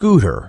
scooter.